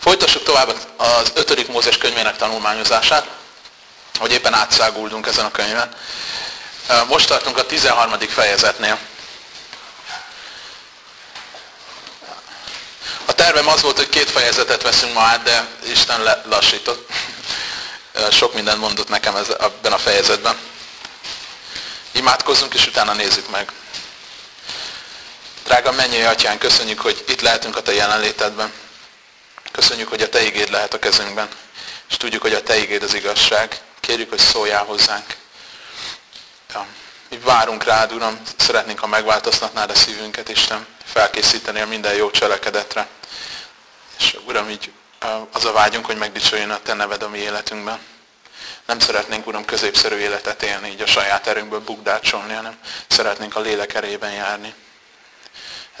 Folytassuk tovább az 5. Mózes könyvének tanulmányozását, hogy éppen átszáguldunk ezen a könyven. Most tartunk a 13. fejezetnél. A tervem az volt, hogy két fejezetet veszünk ma át, de Isten lassított. Sok mindent mondott nekem ebben a fejezetben. Imádkozzunk, és utána nézzük meg. Drága mennyei atyán, köszönjük, hogy itt lehetünk a te jelenlétedben. Köszönjük, hogy a Te igéd lehet a kezünkben, és tudjuk, hogy a Te igéd az igazság. Kérjük, hogy szóljál hozzánk. Ja. Mi várunk rád, Uram, szeretnénk, ha megváltoztatnád a szívünket, Isten, felkészítenél minden jó cselekedetre. És Uram, így az a vágyunk, hogy megdicsőjön a Te neved a mi életünkben. Nem szeretnénk, Uram, középszerű életet élni, így a saját erőnkből bukdácsolni, hanem szeretnénk a lélek erében járni.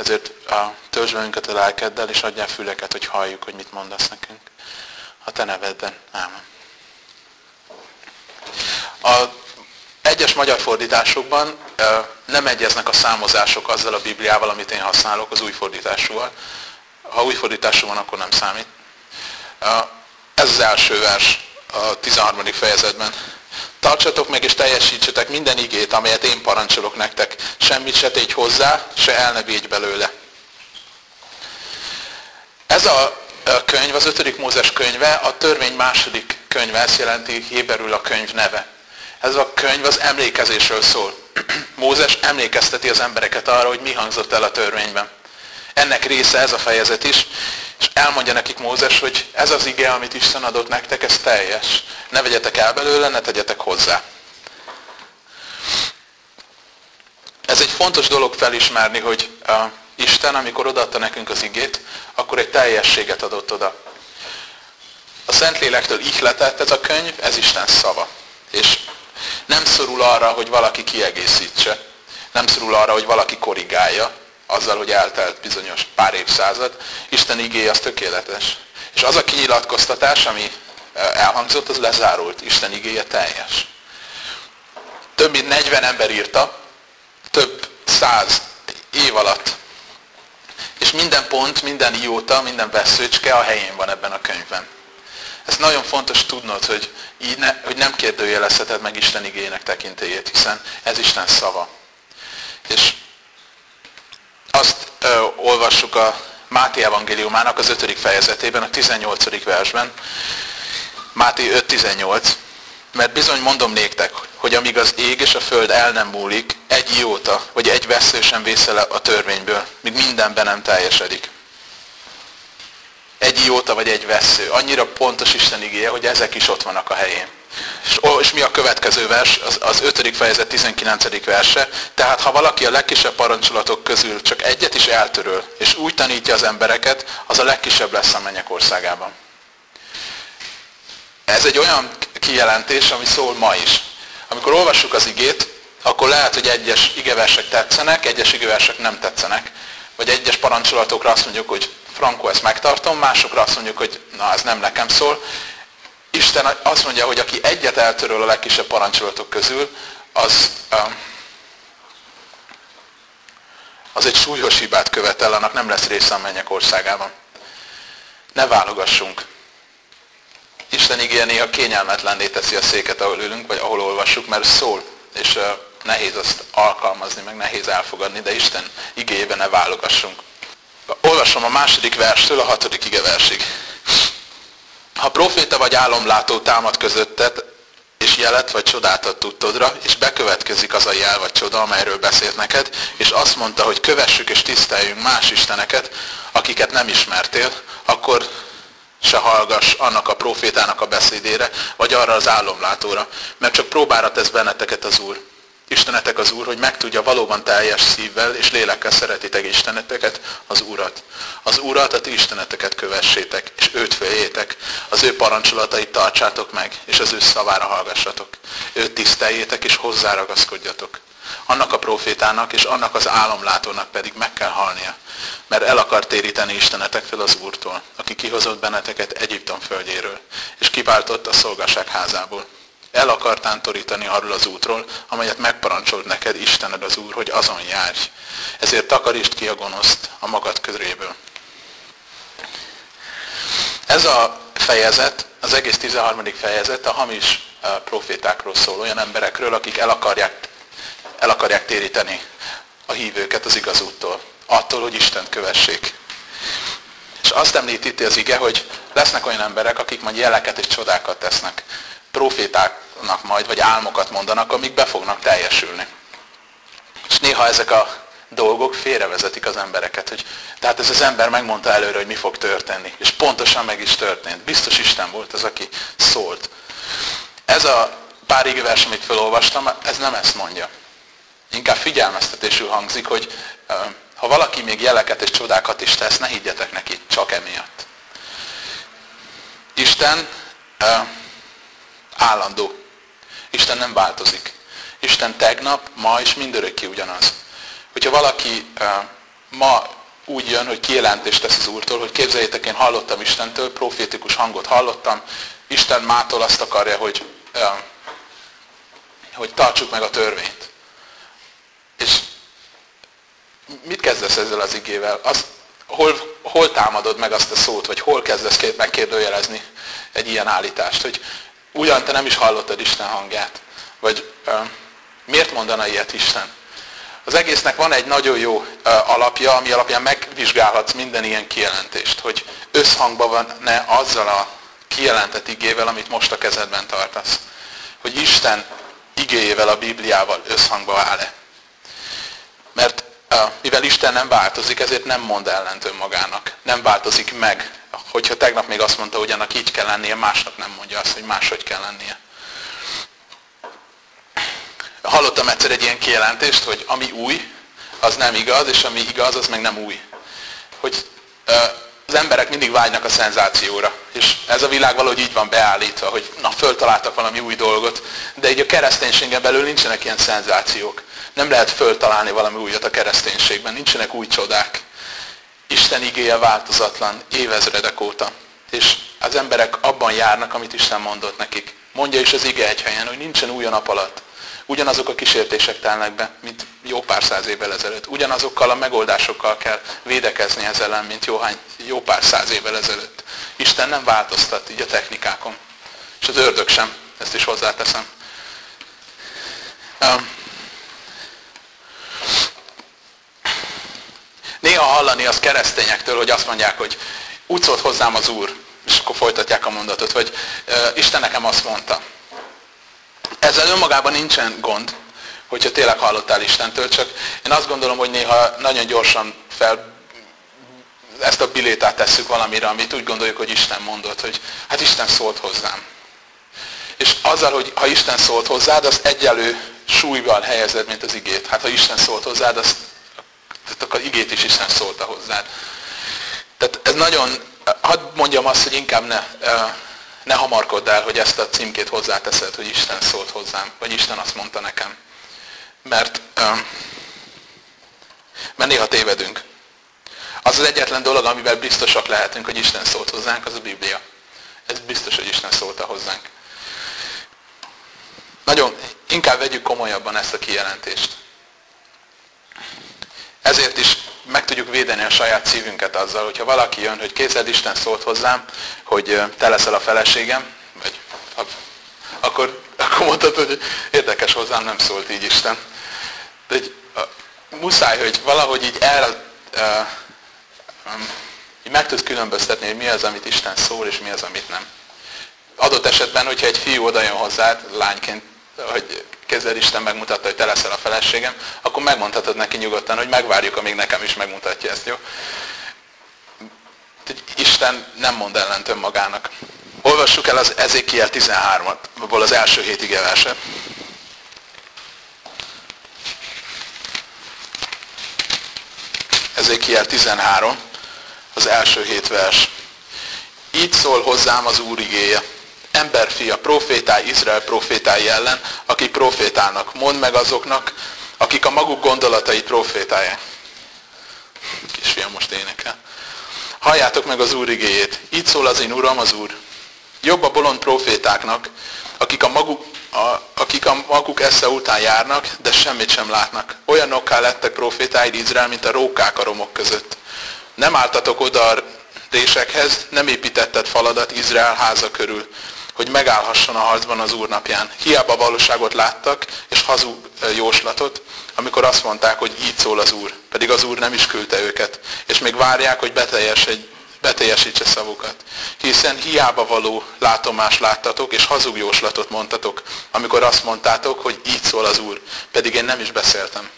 Ezért a, minket a lelkeddel, és adjál füleket, hogy halljuk, hogy mit mondasz nekünk. A te nevedben. Ámen. A egyes magyar fordításokban nem egyeznek a számozások azzal a Bibliával, amit én használok, az új fordításúval. Ha új fordítású van, akkor nem számít. Ez az első vers a 13. fejezetben. Tartsatok meg és teljesítsetek minden igét, amelyet én parancsolok nektek. Semmit se tégy hozzá, se el ne végy belőle. Ez a könyv, az ötödik Mózes könyve, a törvény második könyve, ezt jelenti Héberül a könyv neve. Ez a könyv az emlékezésről szól. Mózes emlékezteti az embereket arra, hogy mi hangzott el a törvényben. Ennek része ez a fejezet is, és elmondja nekik Mózes, hogy ez az ige, amit Isten adott nektek, ez teljes. Ne vegyetek el belőle, ne tegyetek hozzá. Ez egy fontos dolog felismerni, hogy Isten, amikor odaadta nekünk az igét, akkor egy teljességet adott oda. A Szentlélektől ihletett ez a könyv, ez Isten szava. És nem szorul arra, hogy valaki kiegészítse. Nem szorul arra, hogy valaki korrigálja, azzal, hogy eltelt bizonyos pár évszázad, Isten igéje az tökéletes. És az a kinyilatkoztatás, ami e, elhangzott, az lezárult. Isten igéje teljes. Több mint 40 ember írta, több száz év alatt. És minden pont, minden ióta, minden veszőcske a helyén van ebben a könyvben. Ez nagyon fontos tudnod, hogy, így ne, hogy nem kérdőjelezheted meg Isten igények tekintélyét, hiszen ez Isten szava. És azt ö, olvassuk a Máté evangéliumának az 5. fejezetében, a 18. versben. Máté 5.18. Mert bizony mondom néktek, hogy amíg az ég és a föld el nem múlik, egy ióta, vagy egy vesző sem vésze le a törvényből, míg mindenben nem teljesedik. Egy ióta vagy egy vesző. Annyira pontos Isten igéje, hogy ezek is ott vannak a helyén. És, és mi a következő vers? Az, az 5. fejezet 19. verse. Tehát ha valaki a legkisebb parancsolatok közül csak egyet is eltöröl, és úgy tanítja az embereket, az a legkisebb lesz a mennyek országában. Ez egy olyan kijelentés, ami szól ma is. Amikor olvassuk az igét, akkor lehet, hogy egyes igeversek tetszenek, egyes igeversek nem tetszenek. Vagy egyes parancsolatokra azt mondjuk, hogy Franco, ezt megtartom, másokra azt mondjuk, hogy na, ez nem nekem szól. Isten azt mondja, hogy aki egyet eltöröl a legkisebb parancsolatok közül, az, um, az egy súlyos hibát követel, annak nem lesz része a mennyek országában. Ne válogassunk. Isten igény néha kényelmetlenné teszi a széket, ahol ülünk, vagy ahol olvassuk, mert szól, és uh, nehéz azt alkalmazni, meg nehéz elfogadni, de Isten igényében ne válogassunk. Olvasom a második verstől a hatodik ige versig. Ha proféta vagy álomlátó támad közötted, és jelet vagy csodát ad tudtodra, és bekövetkezik az a jel vagy csoda, amelyről beszélt neked, és azt mondta, hogy kövessük és tiszteljünk más isteneket, akiket nem ismertél, akkor se hallgass annak a profétának a beszédére, vagy arra az álomlátóra, mert csak próbára tesz benneteket az Úr. Istenetek az Úr, hogy megtudja valóban teljes szívvel és lélekkel szeretitek Isteneteket, az Urat. Az Urat, a ti Isteneteket kövessétek, és őt féljétek. Az ő parancsolatait tartsátok meg, és az ő szavára hallgassatok. Őt tiszteljétek, és hozzáragaszkodjatok. Annak a profétának és annak az álomlátónak pedig meg kell halnia, mert el akar téríteni Istenetektől az Úrtól, aki kihozott benneteket Egyiptom földjéről, és kiváltott a szolgaság házából el akar tántorítani arról az útról, amelyet megparancsolt neked Istened az Úr, hogy azon járj. Ezért takarítsd ki a gonoszt a magad közréből. Ez a fejezet, az egész 13. fejezet a hamis profétákról szól, olyan emberekről, akik el akarják, el akarják téríteni a hívőket az igaz úttól. Attól, hogy Isten kövessék. És azt említ itt az ige, hogy lesznek olyan emberek, akik majd jeleket és csodákat tesznek. Profétáknak majd, vagy álmokat mondanak, amik be fognak teljesülni. És néha ezek a dolgok félrevezetik az embereket. Hogy, tehát ez az ember megmondta előre, hogy mi fog történni. És pontosan meg is történt. Biztos Isten volt az, aki szólt. Ez a pár igévers, amit felolvastam, ez nem ezt mondja. Inkább figyelmeztetésül hangzik, hogy ha valaki még jeleket és csodákat is tesz, ne higgyetek neki, csak emiatt. Isten állandó. Isten nem változik. Isten tegnap, ma és mindörökké ugyanaz. Hogyha valaki ma úgy jön, hogy kijelentést tesz az Úrtól, hogy képzeljétek, én hallottam Istentől, profétikus hangot hallottam, Isten mától azt akarja, hogy, hogy tartsuk meg a törvényt. És mit kezdesz ezzel az igével? Az, hol, hol támadod meg azt a szót, vagy hol kezdesz megkérdőjelezni egy ilyen állítást, hogy ugyan te nem is hallottad Isten hangját, vagy uh, miért mondana ilyet Isten? Az egésznek van egy nagyon jó uh, alapja, ami alapján megvizsgálhatsz minden ilyen kijelentést, hogy összhangban van-e azzal a kijelentett igével, amit most a kezedben tartasz. Hogy Isten igéjével, a Bibliával összhangba áll-e. Mert mivel Isten nem változik, ezért nem mond ellent önmagának. Nem változik meg. Hogyha tegnap még azt mondta, hogy ennek így kell lennie, másnap nem mondja azt, hogy máshogy kell lennie. Hallottam egyszer egy ilyen kijelentést, hogy ami új, az nem igaz, és ami igaz, az meg nem új. Hogy az emberek mindig vágynak a szenzációra. És ez a világ valahogy így van beállítva, hogy na, föltaláltak valami új dolgot, de így a kereszténységen belül nincsenek ilyen szenzációk. Nem lehet föltalálni valami újat a kereszténységben, nincsenek új csodák. Isten igéje változatlan évezredek óta. És az emberek abban járnak, amit Isten mondott nekik. Mondja is az ige egy helyen, hogy nincsen új a nap alatt. Ugyanazok a kísértések telnek be, mint jó pár száz évvel ezelőtt. Ugyanazokkal a megoldásokkal kell védekezni ezzel ellen, mint jóhány, jó pár száz évvel ezelőtt. Isten nem változtat így a technikákon. És az ördög sem, ezt is hozzáteszem. Néha hallani az keresztényektől, hogy azt mondják, hogy úgy szólt hozzám az Úr, és akkor folytatják a mondatot, hogy Isten nekem azt mondta. Ezzel önmagában nincsen gond, hogyha tényleg hallottál Istentől, csak én azt gondolom, hogy néha nagyon gyorsan fel ezt a bilétát tesszük valamire, amit úgy gondoljuk, hogy Isten mondott, hogy hát Isten szólt hozzám. És azzal, hogy ha Isten szólt hozzád, azt egyelő súlyban helyezed, mint az igét. Hát ha Isten szólt hozzád, azt, tehát akkor igét is Isten szólta hozzád. Tehát ez nagyon, hadd mondjam azt, hogy inkább ne, ne hamarkodd el, hogy ezt a címkét hozzáteszed, hogy Isten szólt hozzám, vagy Isten azt mondta nekem. Mert, mert néha tévedünk. Az az egyetlen dolog, amivel biztosak lehetünk, hogy Isten szólt hozzánk, az a Biblia. Ez biztos, hogy Isten szólta hozzánk. Nagyon, inkább vegyük komolyabban ezt a kijelentést. Ezért is meg tudjuk védeni a saját szívünket azzal, hogyha valaki jön, hogy képzeld, Isten szólt hozzám, hogy te leszel a feleségem, vagy akkor, akkor mondtad, hogy érdekes hozzám nem szólt így Isten. De egy, muszáj, hogy valahogy így el, uh, um, meg tudsz különböztetni, hogy mi az, amit Isten szól, és mi az, amit nem. Adott esetben, hogyha egy fiú oda jön hozzád, lányként, hogy kézzel Isten megmutatta, hogy te leszel a feleségem, akkor megmondhatod neki nyugodtan, hogy megvárjuk, amíg nekem is megmutatja ezt, jó? Isten nem mond ellent önmagának. Olvassuk el az Ezékiel 13-at, abból az első hét igeverse. Ezékiel 13, az első hét vers. Így szól hozzám az Úr igéje emberfia, profétái, Izrael profétái ellen, akik profétálnak. Mondd meg azoknak, akik a maguk gondolatait profétálják. Kisfiam most énekel. Halljátok meg az Úr igéjét. Így szól az én Uram, az Úr. Jobb a bolond profétáknak, akik a maguk, a, akik a maguk esze után járnak, de semmit sem látnak. Olyanokká lettek profétáid Izrael, mint a rókák a romok között. Nem álltatok oda résekhez, nem építetted faladat Izrael háza körül, hogy megállhasson a harcban az Úr napján. Hiába valóságot láttak, és hazug jóslatot, amikor azt mondták, hogy így szól az Úr, pedig az Úr nem is küldte őket, és még várják, hogy beteljesítse szavukat. Hiszen hiába való látomás láttatok, és hazug jóslatot mondtatok, amikor azt mondtátok, hogy így szól az Úr, pedig én nem is beszéltem.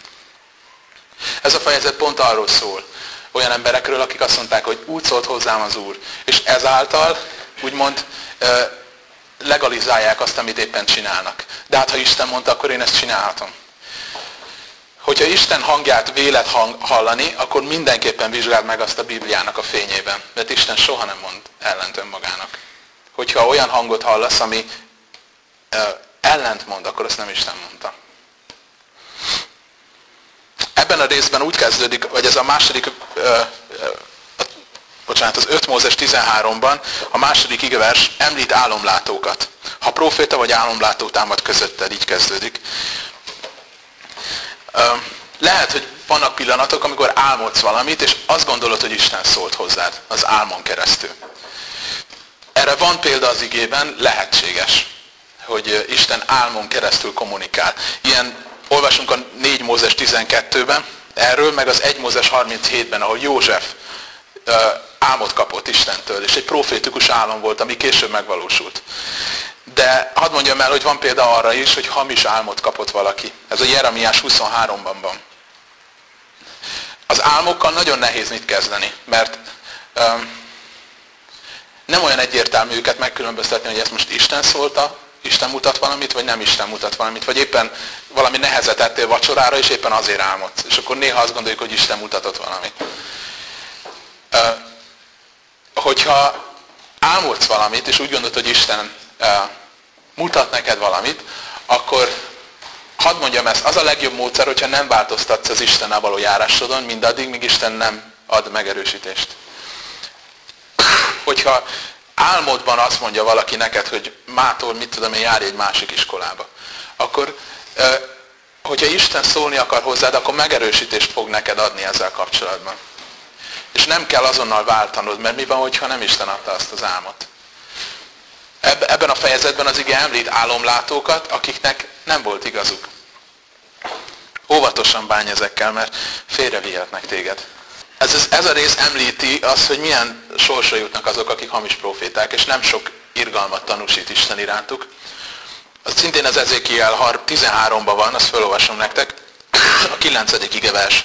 Ez a fejezet pont arról szól, olyan emberekről, akik azt mondták, hogy úgy szólt hozzám az Úr, és ezáltal úgymond legalizálják azt, amit éppen csinálnak. De hát ha Isten mondta, akkor én ezt csinálhatom. Hogyha Isten hangját vélet hang, hallani, akkor mindenképpen vizsgáld meg azt a Bibliának a fényében. Mert Isten soha nem mond ellent önmagának. Hogyha olyan hangot hallasz, ami ö, ellent mond, akkor azt nem Isten mondta. Ebben a részben úgy kezdődik, vagy ez a második, ö, ö, bocsánat, az 5 Mózes 13-ban a második igevers említ álomlátókat. Ha proféta vagy álomlátó támad közötted, így kezdődik. Lehet, hogy vannak pillanatok, amikor álmodsz valamit, és azt gondolod, hogy Isten szólt hozzád az álmon keresztül. Erre van példa az igében, lehetséges, hogy Isten álmon keresztül kommunikál. Ilyen olvasunk a 4 Mózes 12-ben, erről, meg az 1 Mózes 37-ben, ahol József álmot kapott Istentől, és egy profétikus álom volt, ami később megvalósult. De hadd mondjam el, hogy van példa arra is, hogy hamis álmot kapott valaki. Ez a Jeremiás 23-ban van. Az álmokkal nagyon nehéz mit kezdeni, mert um, nem olyan egyértelmű őket megkülönböztetni, hogy ezt most Isten szólta, Isten mutat valamit, vagy nem Isten mutat valamit, vagy éppen valami nehezet ettél vacsorára, és éppen azért álmodsz. És akkor néha azt gondoljuk, hogy Isten mutatott valamit. Hogyha álmodsz valamit, és úgy gondolod, hogy Isten mutat neked valamit, akkor hadd mondjam ezt, az a legjobb módszer, hogyha nem változtatsz az Istennel való járásodon, mindaddig, míg Isten nem ad megerősítést. Hogyha álmodban azt mondja valaki neked, hogy mától, mit tudom én, járj egy másik iskolába, akkor hogyha Isten szólni akar hozzád, akkor megerősítést fog neked adni ezzel kapcsolatban. És nem kell azonnal váltanod, mert mi van, hogyha nem Isten adta azt az álmot. Ebben a fejezetben az ige említ álomlátókat, akiknek nem volt igazuk. Óvatosan bánj ezekkel, mert félrevihetnek téged. Ez, ez a rész említi azt, hogy milyen sorsra jutnak azok, akik hamis proféták, és nem sok irgalmat tanúsít Isten irántuk. Az szintén az Ezékiel 13-ban van, azt felolvasom nektek, a 9. igevers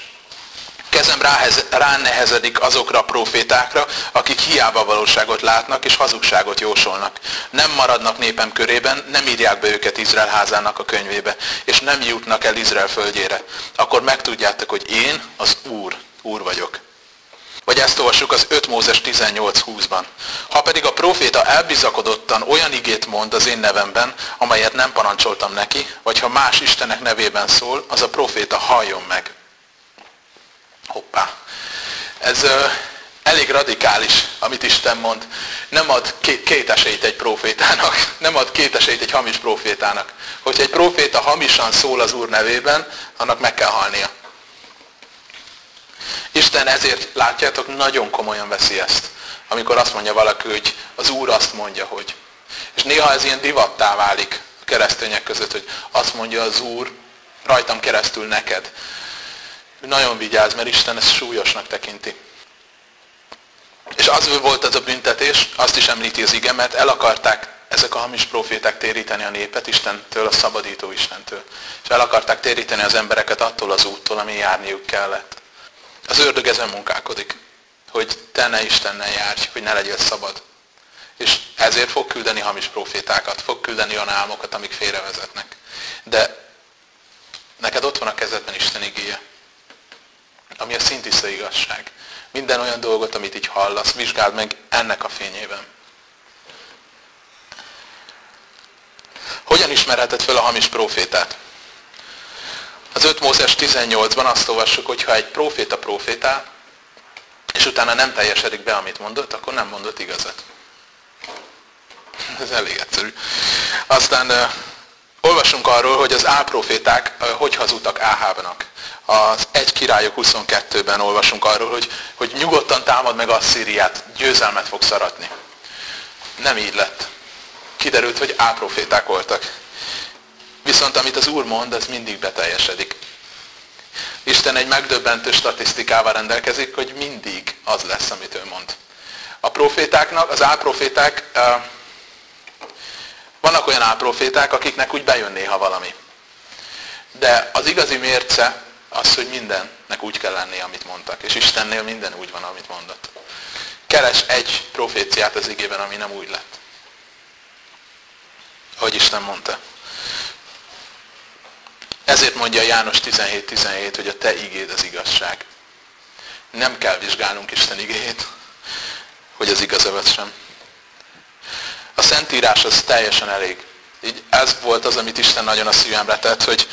kezem ránehezedik azokra a profétákra, akik hiába valóságot látnak és hazugságot jósolnak. Nem maradnak népem körében, nem írják be őket Izrael házának a könyvébe, és nem jutnak el Izrael földjére. Akkor megtudjátok, hogy én az Úr, Úr vagyok. Vagy ezt olvassuk az 5 Mózes 18.20-ban. Ha pedig a proféta elbizakodottan olyan igét mond az én nevemben, amelyet nem parancsoltam neki, vagy ha más Istenek nevében szól, az a proféta halljon meg. Hoppá. Ez ö, elég radikális, amit Isten mond. Nem ad két esélyt egy profétának, nem ad két esélyt egy hamis profétának. Hogyha egy proféta hamisan szól az Úr nevében, annak meg kell halnia. Isten ezért, látjátok, nagyon komolyan veszi ezt. Amikor azt mondja valaki, hogy az Úr azt mondja, hogy. És néha ez ilyen divattá válik a keresztények között, hogy azt mondja az Úr rajtam keresztül neked nagyon vigyáz, mert Isten ezt súlyosnak tekinti. És az volt ez a büntetés, azt is említi az ige, mert el akarták ezek a hamis proféták téríteni a népet Istentől, a szabadító Istentől. És el akarták téríteni az embereket attól az úttól, ami járniuk kellett. Az ördög ezen munkálkodik, hogy te ne Istennel járj, hogy ne legyél szabad. És ezért fog küldeni hamis profétákat, fog küldeni olyan álmokat, amik félrevezetnek. De neked ott van a kezedben Isten igéje ami a szintiszta igazság. Minden olyan dolgot, amit így hallasz, vizsgáld meg ennek a fényében. Hogyan ismerheted fel a hamis profétát? Az 5 Mózes 18-ban azt olvassuk, hogy ha egy proféta profétál, és utána nem teljesedik be, amit mondott, akkor nem mondott igazat. Ez elég egyszerű. Aztán olvasunk arról, hogy az álproféták hogy hazudtak Áhábnak. Az 1 királyok 22-ben olvasunk arról, hogy, hogy nyugodtan támad meg a Szíriát, győzelmet fog szaratni. Nem így lett. Kiderült, hogy álproféták voltak. Viszont amit az Úr mond, az mindig beteljesedik. Isten egy megdöbbentő statisztikával rendelkezik, hogy mindig az lesz, amit ő mond. A profétáknak, az álproféták, vannak olyan álproféták, akiknek úgy bejön néha valami. De az igazi mérce az, hogy mindennek úgy kell lennie, amit mondtak. És Istennél minden úgy van, amit mondott. Keres egy proféciát az igében, ami nem úgy lett. Ahogy Isten mondta. Ezért mondja János 17.17, .17, hogy a te igéd az igazság. Nem kell vizsgálnunk Isten igéjét, hogy az igaz vagy sem. A Szentírás az teljesen elég. Így ez volt az, amit Isten nagyon a szívemre tett, hogy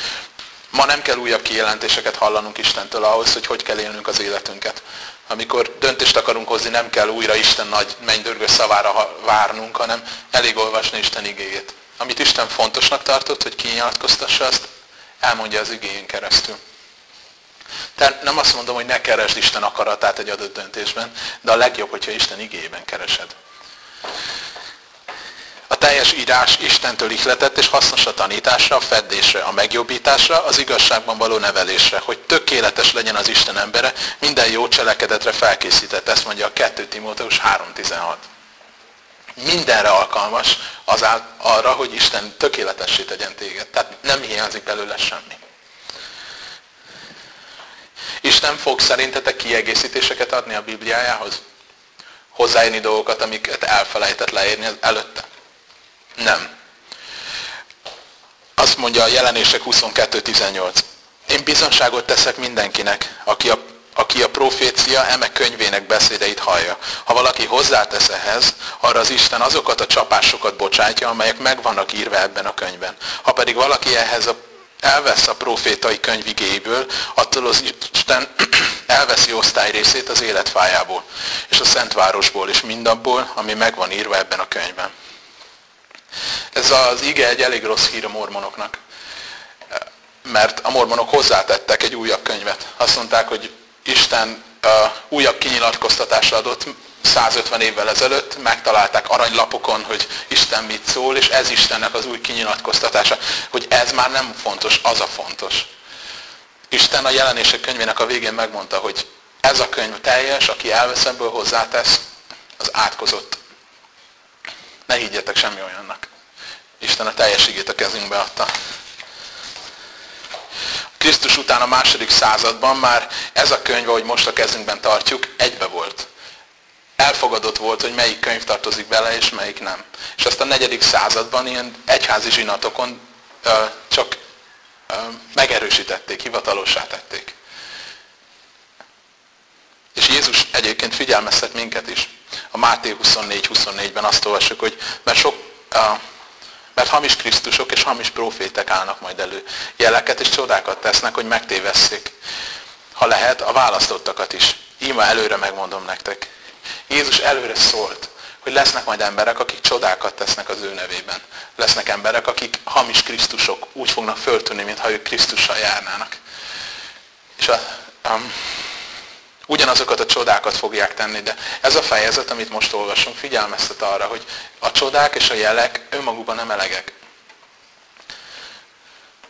ma nem kell újabb kijelentéseket hallanunk Istentől ahhoz, hogy hogy kell élnünk az életünket. Amikor döntést akarunk hozni, nem kell újra Isten nagy mennydörgő szavára várnunk, hanem elég olvasni Isten igéjét. Amit Isten fontosnak tartott, hogy kinyilatkoztassa, azt elmondja az igényén keresztül. Tehát nem azt mondom, hogy ne keresd Isten akaratát egy adott döntésben, de a legjobb, hogyha Isten igényében keresed. Teljes írás Istentől ihletett és hasznos a tanításra, a feddésre, a megjobbításra, az igazságban való nevelésre, hogy tökéletes legyen az Isten embere, minden jó cselekedetre felkészített. Ezt mondja a 2 Timóteus 3.16 mindenre alkalmas az arra, hogy Isten tökéletessé tegyen téged. Tehát nem hiányzik belőle semmi. Isten fog szerintetek kiegészítéseket adni a Bibliájához? Hozzáírni dolgokat, amiket elfelejtett leírni előtte? Nem. Azt mondja a jelenések 22.18. Én bizonságot teszek mindenkinek, aki a aki a profécia eme könyvének beszédeit hallja. Ha valaki hozzátesz ehhez, arra az Isten azokat a csapásokat bocsátja, amelyek meg vannak írva ebben a könyvben. Ha pedig valaki ehhez a, elvesz a profétai könyvigéből, attól az Isten elveszi osztály részét az életfájából, és a Szentvárosból, és mindabból, ami meg van írva ebben a könyvben. Ez az ige egy elég rossz hír a mormonoknak. Mert a mormonok hozzátettek egy újabb könyvet. Azt mondták, hogy Isten újabb kinyilatkoztatásra adott 150 évvel ezelőtt, megtalálták aranylapokon, hogy Isten mit szól, és ez Istennek az új kinyilatkoztatása, hogy ez már nem fontos, az a fontos. Isten a jelenések könyvének a végén megmondta, hogy ez a könyv teljes, aki elvesz ebből hozzátesz, az átkozott. Ne higgyetek semmi olyannak. Isten a teljes a kezünkbe adta. Krisztus után a második században már ez a könyv, ahogy most a kezünkben tartjuk, egybe volt. Elfogadott volt, hogy melyik könyv tartozik bele, és melyik nem. És azt a negyedik században ilyen egyházi zsinatokon csak megerősítették, hivatalossá tették. És Jézus egyébként figyelmeztet minket is. A Máté 24-24-ben azt olvassuk, hogy mert sok mert hamis Krisztusok és hamis profétek állnak majd elő. Jeleket és csodákat tesznek, hogy megtévesszék. Ha lehet, a választottakat is. Íme előre megmondom nektek. Jézus előre szólt, hogy lesznek majd emberek, akik csodákat tesznek az ő nevében. Lesznek emberek, akik hamis Krisztusok úgy fognak föltűnni, mintha ők Krisztussal járnának. És a, um, ugyanazokat a csodákat fogják tenni, de ez a fejezet, amit most olvasunk, figyelmeztet arra, hogy a csodák és a jelek önmagukban nem elegek.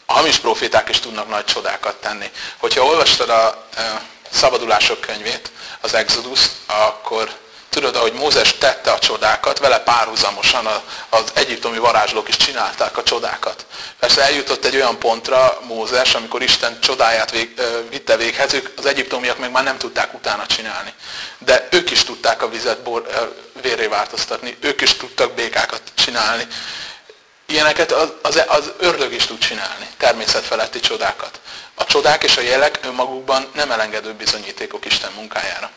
A hamis proféták is tudnak nagy csodákat tenni. Hogyha olvastad a e, szabadulások könyvét, az Exodus, akkor tudod, ahogy Mózes tette a csodákat, vele párhuzamosan az egyiptomi varázslók is csinálták a csodákat. Persze eljutott egy olyan pontra Mózes, amikor Isten csodáját vég, vitte véghez, ők az egyiptomiak meg már nem tudták utána csinálni. De ők is tudták a vizet bor, vérré változtatni, ők is tudtak békákat csinálni. Ilyeneket az, az, az ördög is tud csinálni, természetfeletti csodákat. A csodák és a jelek önmagukban nem elengedő bizonyítékok Isten munkájára.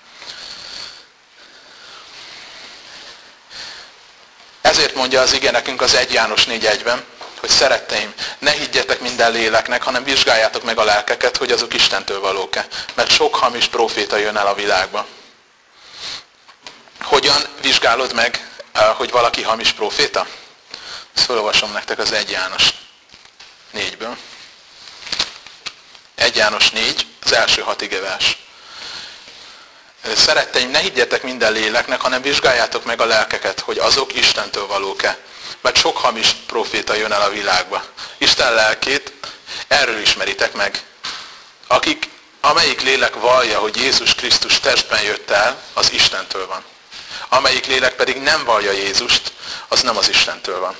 Ezért mondja az ige nekünk az 1 János 4.1-ben, hogy szeretteim, ne higgyetek minden léleknek, hanem vizsgáljátok meg a lelkeket, hogy azok Istentől valók-e. Mert sok hamis proféta jön el a világba. Hogyan vizsgálod meg, eh, hogy valaki hamis proféta? Ezt nektek az 1 János 4-ből. 1 János 4, az első hat igevers. Szeretteim, ne higgyetek minden léleknek, hanem vizsgáljátok meg a lelkeket, hogy azok Istentől valók-e. Mert sok hamis proféta jön el a világba. Isten lelkét erről ismeritek meg. Akik, amelyik lélek vallja, hogy Jézus Krisztus testben jött el, az Istentől van. Amelyik lélek pedig nem vallja Jézust, az nem az Istentől van.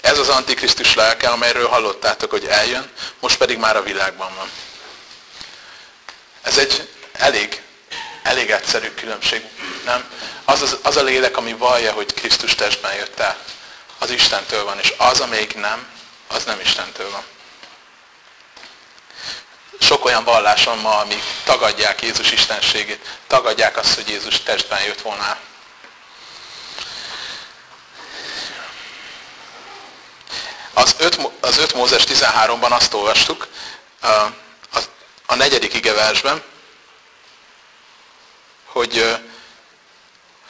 Ez az Antikrisztus lelke, amelyről hallottátok, hogy eljön, most pedig már a világban van. Ez egy elég, elég egyszerű különbség, nem? Az, az, az a lélek, ami vallja, hogy Krisztus testben jött el, az Istentől van, és az, amelyik nem, az nem Istentől van. Sok olyan valláson ma, amik tagadják Jézus istenségét, tagadják azt, hogy Jézus testben jött volna. Az 5, az 5 Mózes 13-ban azt olvastuk, a, negyedik igeversben, hogy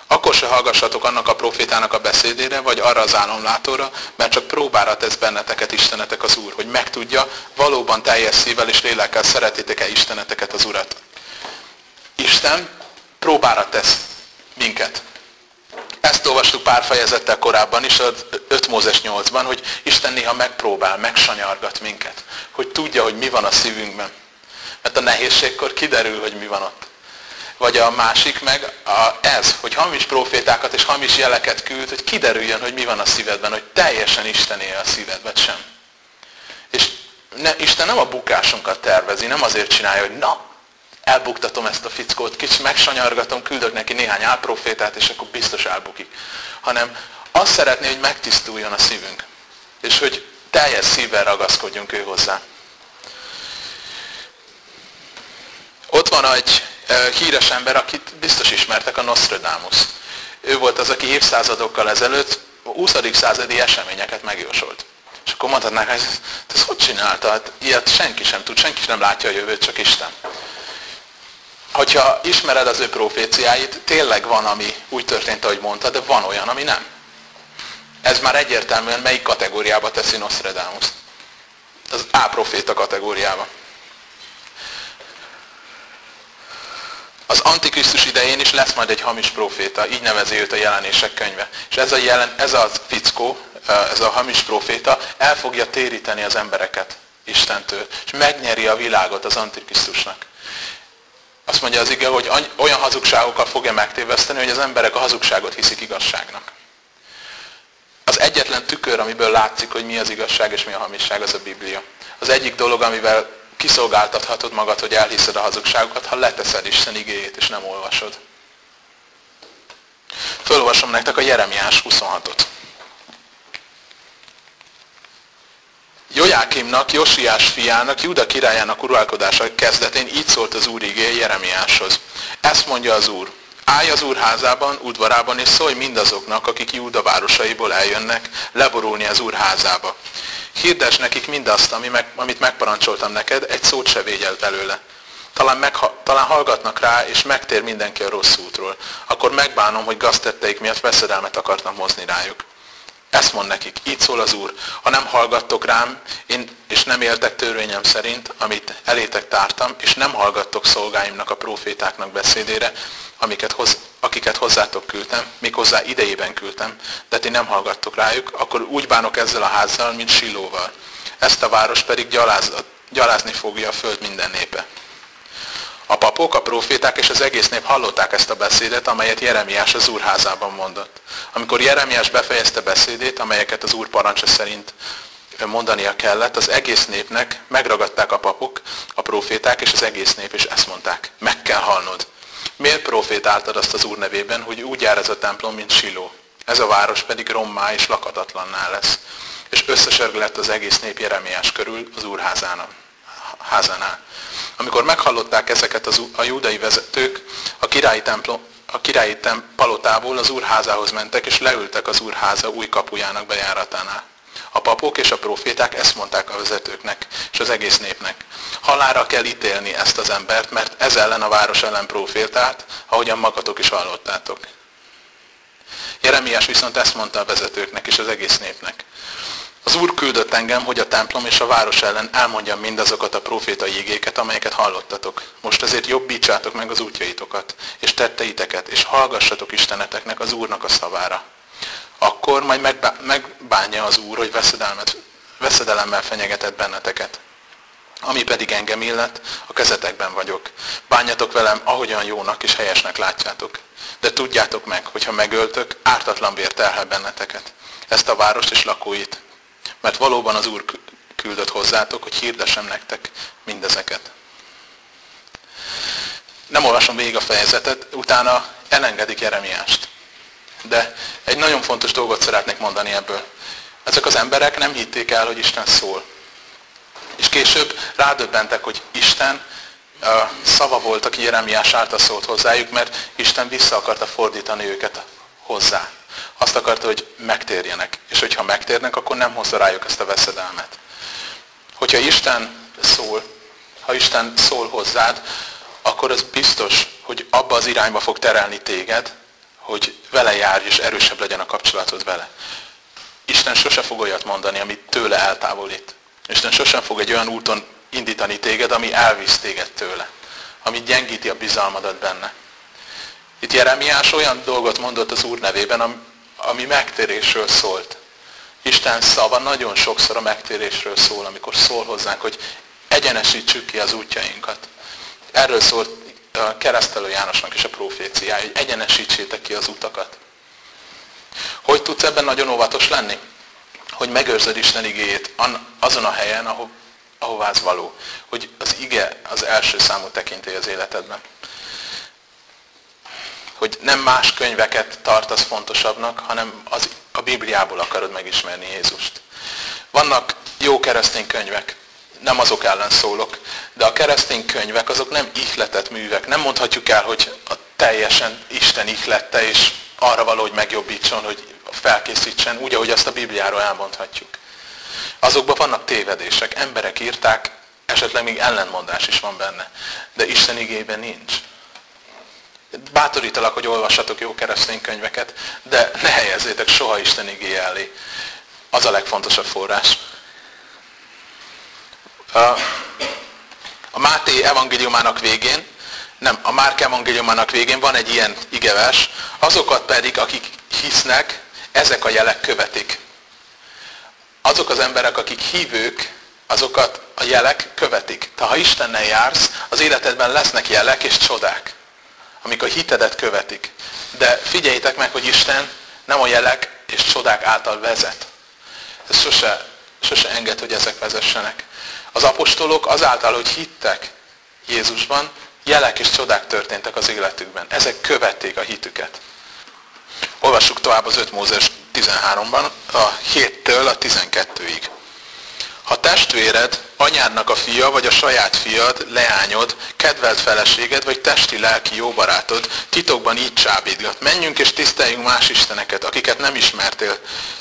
akkor se hallgassatok annak a profétának a beszédére, vagy arra az álomlátóra, mert csak próbára tesz benneteket Istenetek az Úr, hogy megtudja, valóban teljes szívvel és lélekkel szeretitek-e Isteneteket az Urat. Isten próbára tesz minket. Ezt olvastuk pár fejezettel korábban is, az 5 Mózes 8-ban, hogy Isten néha megpróbál, megsanyargat minket, hogy tudja, hogy mi van a szívünkben. Mert a nehézségkor kiderül, hogy mi van ott. Vagy a másik meg a, ez, hogy hamis profétákat és hamis jeleket küld, hogy kiderüljön, hogy mi van a szívedben, hogy teljesen Istené a szívedben sem. És ne, Isten nem a bukásunkat tervezi, nem azért csinálja, hogy na, elbuktatom ezt a fickót, kicsit megsanyargatom, küldök neki néhány álprofétát, és akkor biztos elbukik. Hanem azt szeretné, hogy megtisztuljon a szívünk. És hogy teljes szívvel ragaszkodjunk ő hozzá. Van egy híres ember, akit biztos ismertek, a Nostradamus. Ő volt az, aki évszázadokkal ezelőtt 20. századi eseményeket megjósolt. És akkor mondhatnák, hogy ezt, ezt hogy csinálta? Hát ilyet senki sem tud, senki sem látja a jövőt, csak Isten. Hogyha ismered az ő proféciáit, tényleg van, ami úgy történt, ahogy mondta, de van olyan, ami nem. Ez már egyértelműen melyik kategóriába teszi Nostradamus? Az A proféta kategóriába. Az Antikrisztus idején is lesz majd egy hamis proféta, így nevezi őt a jelenések könyve. És ez a, jelen, ez a fickó, ez a hamis proféta el fogja téríteni az embereket Istentől, és megnyeri a világot az Antikrisztusnak. Azt mondja az ige, hogy olyan hazugságokkal fogja megtéveszteni, hogy az emberek a hazugságot hiszik igazságnak. Az egyetlen tükör, amiből látszik, hogy mi az igazság és mi a hamisság, az a Biblia. Az egyik dolog, amivel kiszolgáltathatod magad, hogy elhiszed a hazugságokat, ha leteszed Isten igéjét, és nem olvasod. Fölolvasom nektek a Jeremiás 26-ot. Jojákimnak, Josiás fiának, Juda királyának uralkodása kezdetén így szólt az Úr igéje Jeremiáshoz. Ezt mondja az Úr. Állj az Úr házában, udvarában, és szólj mindazoknak, akik Júda városaiból eljönnek leborulni az Úr házába. Hirdes nekik mindazt, ami meg, amit megparancsoltam neked, egy szót se végyel belőle. Talán, meg, talán hallgatnak rá, és megtér mindenki a rossz útról. Akkor megbánom, hogy gaztetteik miatt veszedelmet akartam hozni rájuk. Ezt mond nekik, így szól az Úr, ha nem hallgattok rám, én, és nem éltek törvényem szerint, amit elétek tártam, és nem hallgattok szolgáimnak, a profétáknak beszédére, amiket hoz, akiket hozzátok küldtem, méghozzá idejében küldtem, de ti nem hallgattok rájuk, akkor úgy bánok ezzel a házzal, mint Silóval. Ezt a város pedig gyaláz, gyalázni fogja a föld minden népe. A papok, a proféták és az egész nép hallották ezt a beszédet, amelyet Jeremiás az úr házában mondott. Amikor Jeremiás befejezte beszédét, amelyeket az úr parancsa szerint mondania kellett, az egész népnek megragadták a papok, a proféták és az egész nép, és ezt mondták. Meg kell halnod. Miért profétáltad azt az úr nevében, hogy úgy jár ez a templom, mint Siló? Ez a város pedig rommá és lakatatlanná lesz. És összesörg lett az egész nép Jeremiás körül az úr házánál. Amikor meghallották ezeket az, a júdai vezetők, a királyi templom, a királyi palotából az úrházához mentek, és leültek az úrháza új kapujának bejáratánál. A papok és a proféták ezt mondták a vezetőknek, és az egész népnek. Halára kell ítélni ezt az embert, mert ez ellen a város ellen profétált, ahogyan magatok is hallottátok. Jeremiás viszont ezt mondta a vezetőknek és az egész népnek. Az Úr küldött engem, hogy a templom és a város ellen elmondjam mindazokat a profétai igéket, amelyeket hallottatok. Most ezért jobbítsátok meg az útjaitokat, és tetteiteket, és hallgassatok Isteneteknek, az Úrnak a szavára. Akkor majd megbánja az Úr, hogy veszedelemmel fenyegetett benneteket. Ami pedig engem illet, a kezetekben vagyok. Bánjatok velem, ahogyan jónak és helyesnek látjátok. De tudjátok meg, hogy ha megöltök, ártatlan vér terhel benneteket. Ezt a várost és lakóit. Mert valóban az Úr küldött hozzátok, hogy hirdessem nektek mindezeket. Nem olvasom végig a fejezetet, utána elengedik Jeremiást. De egy nagyon fontos dolgot szeretnék mondani ebből. Ezek az emberek nem hitték el, hogy Isten szól. És később rádöbbentek, hogy Isten a szava volt, aki Jeremiás által szólt hozzájuk, mert Isten vissza akarta fordítani őket hozzá. Azt akarta, hogy megtérjenek. És hogyha megtérnek, akkor nem hozza rájuk ezt a veszedelmet. Hogyha Isten szól, ha Isten szól hozzád, akkor az biztos, hogy abba az irányba fog terelni téged, hogy vele járj, és erősebb legyen a kapcsolatod vele. Isten sose fog olyat mondani, amit tőle eltávolít. Isten sosem fog egy olyan úton indítani téged, ami elvisz téged tőle. Ami gyengíti a bizalmadat benne. Itt Jeremiás olyan dolgot mondott az Úr nevében, ami megtérésről szólt. Isten szava nagyon sokszor a megtérésről szól, amikor szól hozzánk, hogy egyenesítsük ki az útjainkat. Erről szólt keresztelő Jánosnak is a proféciája, hogy egyenesítsétek ki az utakat. Hogy tudsz ebben nagyon óvatos lenni? Hogy megőrzöd Isten igéjét azon a helyen, ahol, ahová az való. Hogy az ige az első számú tekintély az életedben. Hogy nem más könyveket tartasz fontosabbnak, hanem az, a Bibliából akarod megismerni Jézust. Vannak jó keresztény könyvek, nem azok ellen szólok, de a keresztény könyvek azok nem ihletett művek. Nem mondhatjuk el, hogy a teljesen Isten ihlette, és arra való, hogy megjobbítson, hogy felkészítsen, úgy, ahogy azt a Bibliáról elmondhatjuk. Azokban vannak tévedések, emberek írták, esetleg még ellenmondás is van benne, de Isten igében nincs. Bátorítalak, hogy olvassatok jó keresztény könyveket, de ne helyezzétek soha Isten igé elé. Az a legfontosabb forrás. A Máté evangéliumának végén, nem, a Márk evangéliumának végén van egy ilyen igevers, azokat pedig, akik hisznek, ezek a jelek követik. Azok az emberek, akik hívők, azokat a jelek követik. Tehát ha Istennel jársz, az életedben lesznek jelek és csodák, amik a hitedet követik. De figyeljétek meg, hogy Isten nem a jelek és csodák által vezet. Ez sose, sose enged, hogy ezek vezessenek. Az apostolok azáltal, hogy hittek Jézusban, jelek és csodák történtek az életükben. Ezek követték a hitüket. Olvassuk tovább az 5 Mózes 13-ban, a 7-től a 12-ig. Ha testvéred, anyádnak a fia, vagy a saját fiad, leányod, kedvelt feleséged, vagy testi-lelki jó barátod, titokban így csábítgat. Menjünk és tiszteljünk más isteneket, akiket nem ismertél,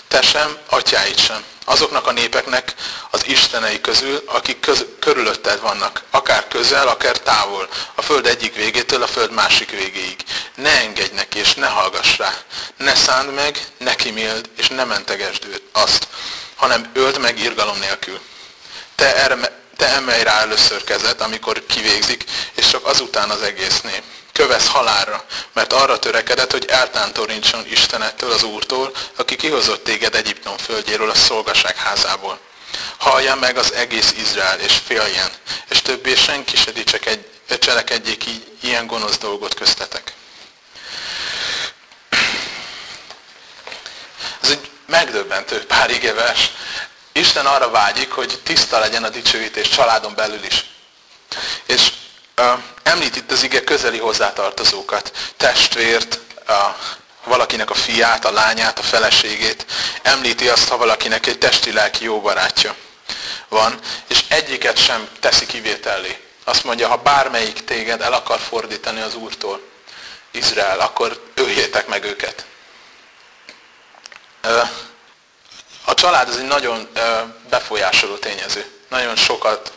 te sem, atyáid sem. Azoknak a népeknek az istenei közül, akik köz, körülötted vannak, akár közel, akár távol, a föld egyik végétől a föld másik végéig. Ne engedj neki, és ne hallgass rá. Ne szánd meg, ne kiméld, és ne mentegesd őt, azt, hanem öld meg irgalom nélkül. Te, erre, te emelj rá először kezet, amikor kivégzik, és csak azután az egész nép kövesz halálra, mert arra törekedett, hogy eltántorítson Istenettől, az Úrtól, aki kihozott téged Egyiptom földjéről, a szolgaság házából. Hallja meg az egész Izrael, és féljen, és többé senki se egy, cselekedjék így ilyen gonosz dolgot köztetek. Ez egy megdöbbentő pár igevers. Isten arra vágyik, hogy tiszta legyen a dicsőítés családon belül is. És említ itt az ige közeli hozzátartozókat, testvért, a, valakinek a fiát, a lányát, a feleségét. Említi azt, ha valakinek egy testi-lelki jó barátja van, és egyiket sem teszi kivétellé. Azt mondja, ha bármelyik téged el akar fordítani az Úrtól, Izrael, akkor öljétek meg őket. A család az egy nagyon befolyásoló tényező. Nagyon sokat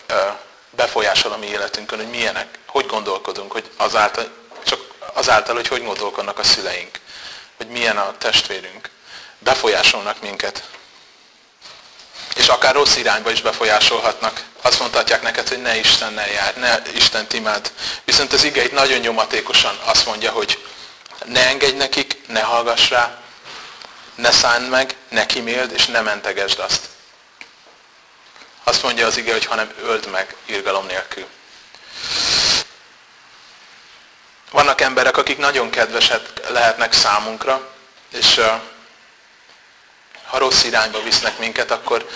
befolyásol a mi életünkön, hogy milyenek, hogy gondolkodunk, hogy azáltal, csak azáltal, hogy hogy gondolkodnak a szüleink, hogy milyen a testvérünk. Befolyásolnak minket. és akár rossz irányba is befolyásolhatnak. Azt mondhatják neked, hogy ne Istennel jár, ne Isten imád. Viszont az ige itt nagyon nyomatékosan azt mondja, hogy ne engedj nekik, ne hallgass rá, ne szánd meg, ne kiméld, és ne mentegesd azt. Azt mondja az ige, hogy hanem öld meg irgalom nélkül. Vannak emberek, akik nagyon kedvesek lehetnek számunkra, és ha rossz irányba visznek minket, akkor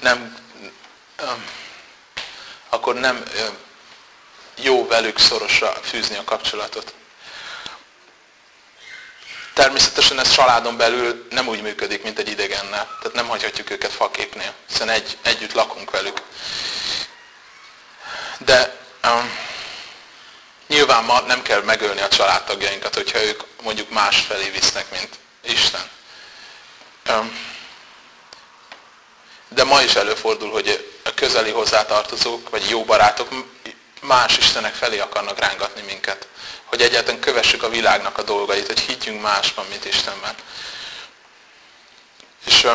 nem, akkor nem jó velük szorosra fűzni a kapcsolatot. Természetesen ez családon belül nem úgy működik, mint egy idegennel. Tehát nem hagyhatjuk őket faképnél, hiszen egy, együtt lakunk velük. De um, nyilván ma nem kell megölni a családtagjainkat, hogyha ők mondjuk más felé visznek, mint Isten. Um, de ma is előfordul, hogy a közeli hozzátartozók, vagy jó barátok más istenek felé akarnak rángatni minket. Hogy egyáltalán kövessük a világnak a dolgait, hogy higgyünk másban, mint Istenben. És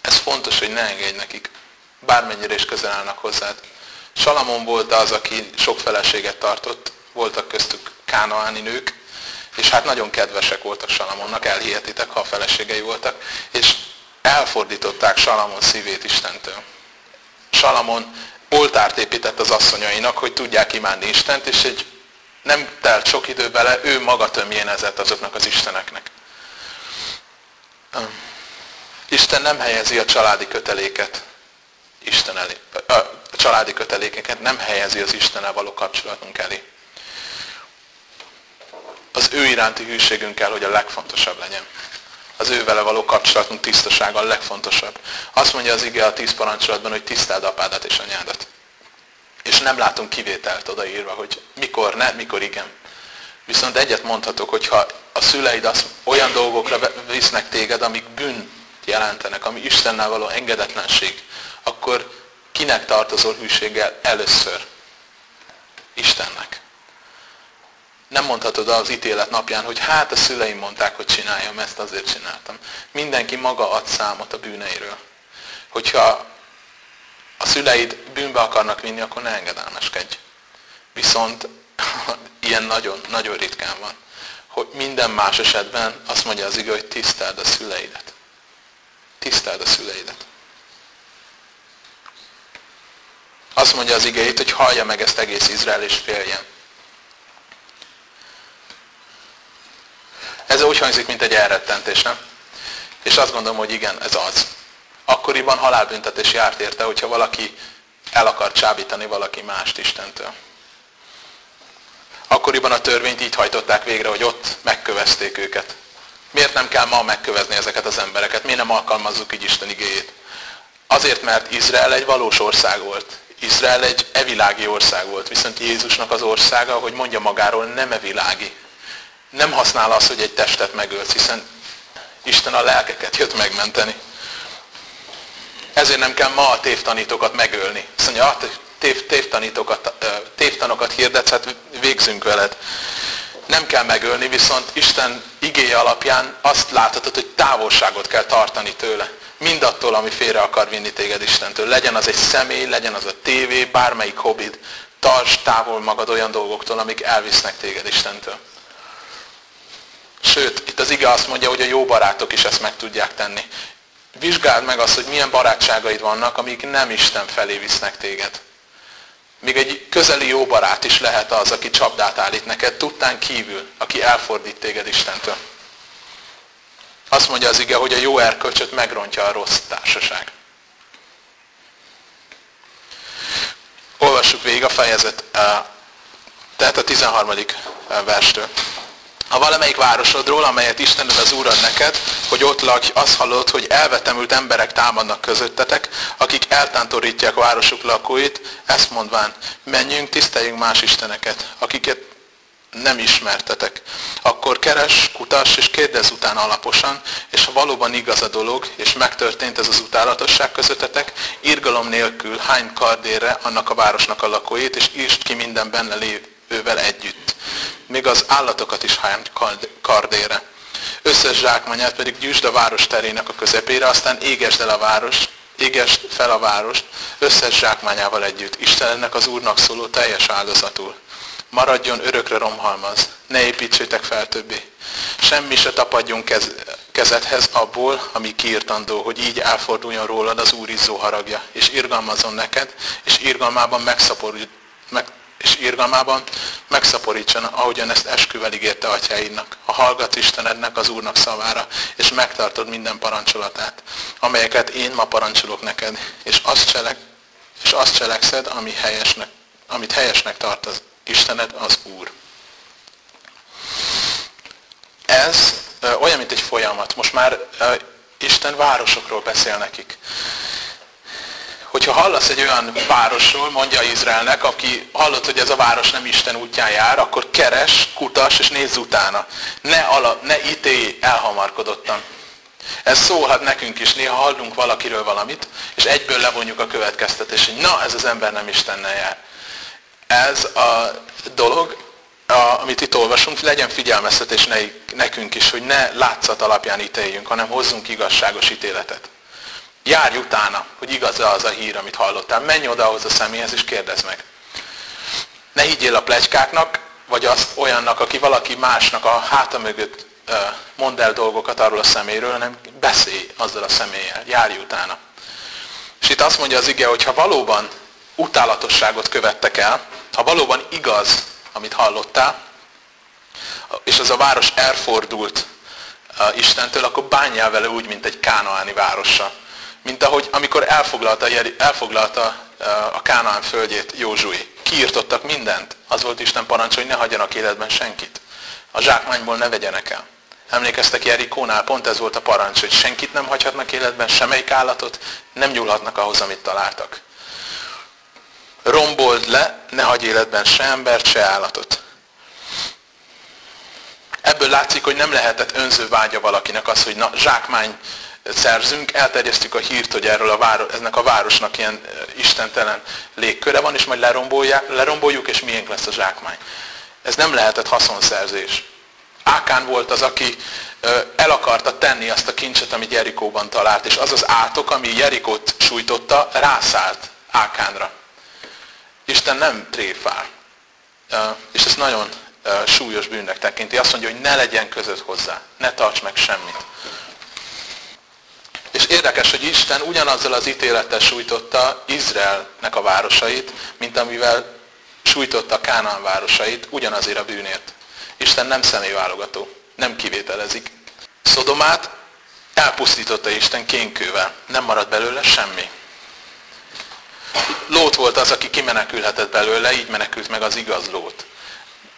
ez fontos, hogy ne engedj nekik, bármennyire is közel állnak hozzád. Salamon volt az, aki sok feleséget tartott, voltak köztük kánaáni nők, és hát nagyon kedvesek voltak Salamonnak, elhihetitek, ha a feleségei voltak, és elfordították Salamon szívét Istentől. Salamon oltárt épített az asszonyainak, hogy tudják imádni Istent, és egy nem telt sok idő bele, ő maga tömjénezett azoknak az isteneknek. Isten nem helyezi a családi köteléket Isten elé. A családi kötelékeket nem helyezi az Istennel való kapcsolatunk elé az ő iránti hűségünk kell, hogy a legfontosabb legyen. Az ő vele való kapcsolatunk tisztasága a legfontosabb. Azt mondja az ige a tíz parancsolatban, hogy tisztáld apádat és anyádat. És nem látunk kivételt odaírva, hogy mikor ne, mikor igen. Viszont egyet mondhatok, hogyha a szüleid azt olyan dolgokra visznek téged, amik bűn jelentenek, ami Istennel való engedetlenség, akkor kinek tartozol hűséggel először? Istennek. Nem mondhatod az ítélet napján, hogy hát a szüleim mondták, hogy csináljam ezt, azért csináltam. Mindenki maga ad számot a bűneiről. Hogyha a szüleid bűnbe akarnak vinni, akkor ne engedelmeskedj. Viszont ilyen nagyon, nagyon ritkán van. Hogy minden más esetben azt mondja az igaz, hogy tiszteld a szüleidet. Tiszteld a szüleidet. Azt mondja az igéit, hogy hallja meg ezt egész Izrael és féljen. Ez úgy hangzik, mint egy elrettentés, nem? És azt gondolom, hogy igen, ez az. Akkoriban halálbüntetés járt érte, hogyha valaki el akar csábítani valaki mást Istentől. Akkoriban a törvényt így hajtották végre, hogy ott megkövezték őket. Miért nem kell ma megkövezni ezeket az embereket? Miért nem alkalmazzuk így Isten igéjét? Azért, mert Izrael egy valós ország volt. Izrael egy evilági ország volt, viszont Jézusnak az országa, hogy mondja magáról, nem evilági, nem használ az, hogy egy testet megölsz, hiszen Isten a lelkeket jött megmenteni. Ezért nem kell ma a tévtanítókat megölni. Azt mondja, ah, tév, tévtanítókat, tévtanokat hirdetsz, hát végzünk veled. Nem kell megölni, viszont Isten igéje alapján azt láthatod, hogy távolságot kell tartani tőle. Mindattól, ami félre akar vinni téged Istentől. Legyen az egy személy, legyen az a tévé, bármelyik hobbid. Tarts távol magad olyan dolgoktól, amik elvisznek téged Istentől. Sőt, itt az ige azt mondja, hogy a jó barátok is ezt meg tudják tenni. Vizsgáld meg azt, hogy milyen barátságaid vannak, amik nem Isten felé visznek téged. Még egy közeli jó barát is lehet az, aki csapdát állít neked, tudtán kívül, aki elfordít téged Istentől. Azt mondja az ige, hogy a jó erkölcsöt megrontja a rossz társaság. Olvassuk végig a fejezet, eh, tehát a 13. verstől. Ha valamelyik városodról, amelyet Isten az Úr neked, hogy ott lakj, azt hallod, hogy elvetemült emberek támadnak közöttetek, akik eltántorítják városuk lakóit, ezt mondván, menjünk, tiszteljünk más isteneket, akiket nem ismertetek. Akkor keres, kutas és kérdezz utána alaposan, és ha valóban igaz a dolog, és megtörtént ez az utálatosság közöttetek, írgalom nélkül hány kardére annak a városnak a lakóit, és írst ki minden benne lévővel együtt még az állatokat is hány kardére. összes zsákmányát pedig gyűjtsd a város terének a közepére, aztán égesd el a város, égesd fel a várost összes zsákmányával együtt, Istennek az Úrnak szóló teljes áldozatul. Maradjon örökre romhalmaz, ne építsétek fel többé. Semmi se tapadjon kez, kezedhez abból, ami kiirtandó, hogy így elforduljon rólad az Úr izzó haragja, és irgalmazon neked, és irgalmában megszaporít, meg, és irgalmában megszaporítson, ahogyan ezt esküvel ígérte atyáidnak, ha hallgat Istenednek az Úrnak szavára, és megtartod minden parancsolatát, amelyeket én ma parancsolok neked, és azt, cselek, és azt cselekszed, ami helyesnek, amit helyesnek tart az Istened az Úr. Ez olyan, mint egy folyamat. Most már Isten városokról beszél nekik hogyha hallasz egy olyan városról, mondja Izraelnek, aki hallott, hogy ez a város nem Isten útján jár, akkor keres, kutas és nézz utána. Ne, ala, ne ítélj elhamarkodottan. Ez szólhat nekünk is, néha hallunk valakiről valamit, és egyből levonjuk a következtetés, hogy na, ez az ember nem Istennel jár. Ez a dolog, a, amit itt olvasunk, legyen figyelmeztetés nekünk is, hogy ne látszat alapján ítéljünk, hanem hozzunk igazságos ítéletet. Járj utána, hogy igaz-e az a hír, amit hallottál. Menj oda ahhoz a személyhez, és kérdezd meg. Ne higgyél a plegykáknak, vagy azt olyannak, aki valaki másnak a háta mögött mond el dolgokat arról a személyről, hanem beszélj azzal a személlyel, járj utána. És itt azt mondja az ige, hogy ha valóban utálatosságot követtek el, ha valóban igaz, amit hallottál, és az a város elfordult Istentől, akkor bánjál vele úgy, mint egy kánaáni várossal. Mint ahogy amikor elfoglalta, elfoglalta a Kánaán földjét Józsué. Kiirtottak mindent. Az volt Isten parancs, hogy ne hagyjanak életben senkit. A zsákmányból ne vegyenek el. Emlékeztek Jerikónál, pont ez volt a parancs, hogy senkit nem hagyhatnak életben, semmelyik állatot, nem nyúlhatnak ahhoz, amit találtak. Rombold le, ne hagy életben se embert, se állatot. Ebből látszik, hogy nem lehetett önző vágya valakinek az, hogy na, zsákmány szerzünk, elterjesztjük a hírt, hogy erről a város, ennek a városnak ilyen istentelen légköre van, és majd leromboljuk, és miénk lesz a zsákmány. Ez nem lehetett haszonszerzés. Ákán volt az, aki el akarta tenni azt a kincset, amit Jerikóban talált, és az az átok, ami Jerikót sújtotta, rászállt Ákánra. Isten nem tréfál. És ez nagyon súlyos bűnnek tekinti. Azt mondja, hogy ne legyen között hozzá, ne tarts meg semmit. És érdekes, hogy Isten ugyanazzal az ítélettel sújtotta Izraelnek a városait, mint amivel sújtotta Kánán városait, ugyanazért a bűnért. Isten nem személyválogató, nem kivételezik. Szodomát elpusztította Isten kénkővel, nem maradt belőle semmi. Lót volt az, aki kimenekülhetett belőle, így menekült meg az igaz Lót.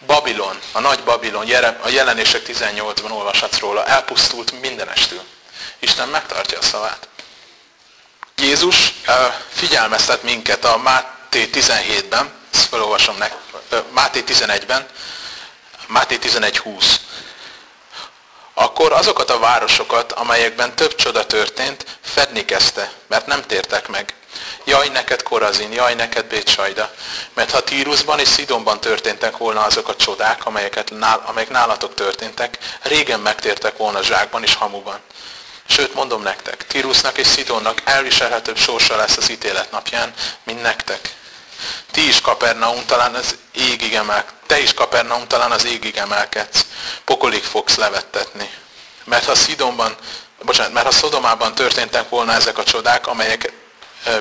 Babilon, a nagy Babilon, a jelenések 18-ban olvashatsz róla, elpusztult mindenestül. Isten megtartja a szavát. Jézus figyelmeztet minket a Máté 17-ben, ezt felolvasom nek, Máté 11-ben, Máté 11.20. Akkor azokat a városokat, amelyekben több csoda történt, fedni kezdte, mert nem tértek meg. Jaj neked Korazin, jaj neked Bécsajda, mert ha Tírusban és Szidonban történtek volna azok a csodák, amelyeket, amelyek nálatok történtek, régen megtértek volna zsákban és hamuban. Sőt, mondom nektek, Tírusnak és Szidonnak elviselhetőbb sorsa lesz az ítélet napján, mint nektek. Ti is Kapernaum talán az égig emel, te is Kapernaum talán az égig emelkedsz, pokolig fogsz levettetni. Mert ha Szidonban, bocsánat, mert ha Szodomában történtek volna ezek a csodák, amelyek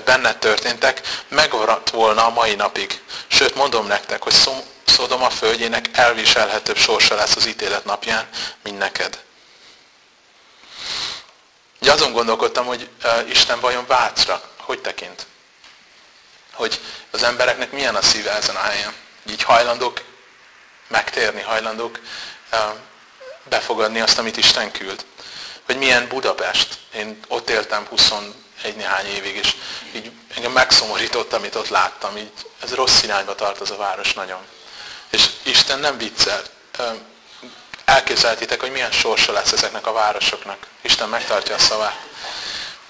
benned történtek, megvaradt volna a mai napig. Sőt, mondom nektek, hogy Szodoma földjének elviselhetőbb sorsa lesz az ítélet napján, mint neked. Ugye azon gondolkodtam, hogy Isten vajon Vácra hogy tekint? Hogy az embereknek milyen a szíve ezen a helyen. Így hajlandók megtérni, hajlandók befogadni azt, amit Isten küld. Hogy milyen Budapest. Én ott éltem 21 néhány évig, és így engem megszomorított, amit ott láttam. Így, ez rossz irányba tart az a város nagyon. És Isten nem viccel elképzelhetitek, hogy milyen sorsa lesz ezeknek a városoknak. Isten megtartja a szavát.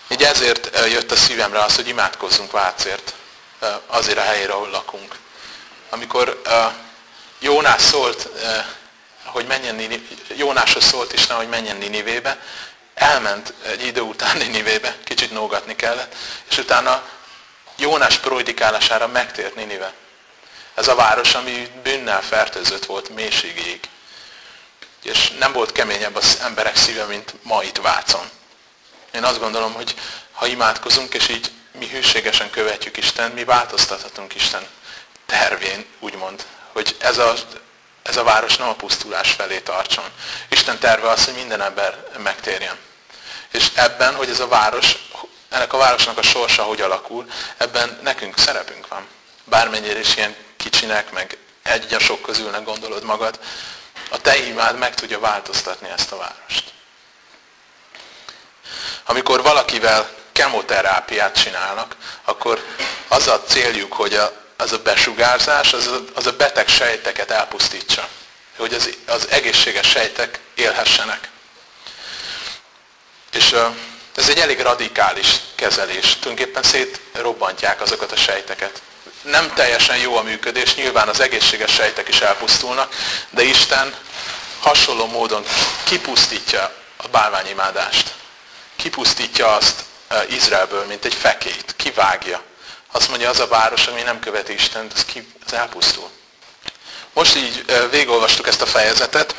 Így ezért jött a szívemre az, hogy imádkozzunk Vácért, azért a helyére, ahol lakunk. Amikor Jónás szólt hogy menjen Jónáshoz szólt Isten, hogy menjen Ninivébe, elment egy idő után Ninivébe, kicsit nógatni kellett, és utána Jónás prodikálására megtért Ninive. Ez a város, ami bűnnel fertőzött volt mélységig. És nem volt keményebb az emberek szíve, mint ma itt Vácon. Én azt gondolom, hogy ha imádkozunk, és így mi hűségesen követjük Isten, mi változtathatunk Isten tervén, úgymond, hogy ez a, ez a város nem a pusztulás felé tartson. Isten terve az, hogy minden ember megtérjen. És ebben, hogy ez a város, ennek a városnak a sorsa hogy alakul, ebben nekünk szerepünk van. Bármennyire is ilyen kicsinek, meg egyasok közülnek gondolod magad, a te imád meg tudja változtatni ezt a várost. Amikor valakivel kemoterápiát csinálnak, akkor az a céljuk, hogy a, az a besugárzás, az a, az a beteg sejteket elpusztítsa. Hogy az, az egészséges sejtek élhessenek. És ez egy elég radikális kezelés. Tulajdonképpen szétrobbantják azokat a sejteket. Nem teljesen jó a működés, nyilván az egészséges sejtek is elpusztulnak, de Isten hasonló módon kipusztítja a bálványimádást. Kipusztítja azt Izraelből, mint egy fekét. Kivágja. Azt mondja, az a város, ami nem követi Istent, az, ki, az elpusztul. Most így végolvastuk ezt a fejezetet.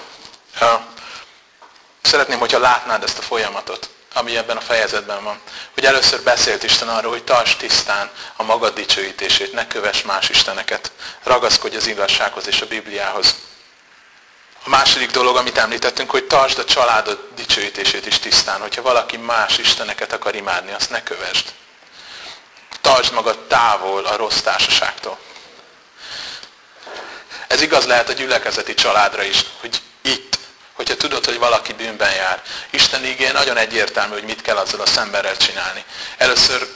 Szeretném, hogyha látnád ezt a folyamatot, ami ebben a fejezetben van. Hogy először beszélt Isten arról, hogy tarts tisztán a magad dicsőítését, ne kövess más isteneket. Ragaszkodj az igazsághoz és a Bibliához. A második dolog, amit említettünk, hogy tartsd a családod dicsőítését is tisztán. Hogyha valaki más isteneket akar imádni, azt ne kövesd. Tartsd magad távol a rossz társaságtól. Ez igaz lehet a gyülekezeti családra is, hogy itt, hogyha tudod, hogy valaki bűnben jár. Isten igén nagyon egyértelmű, hogy mit kell azzal a szemberrel csinálni. Először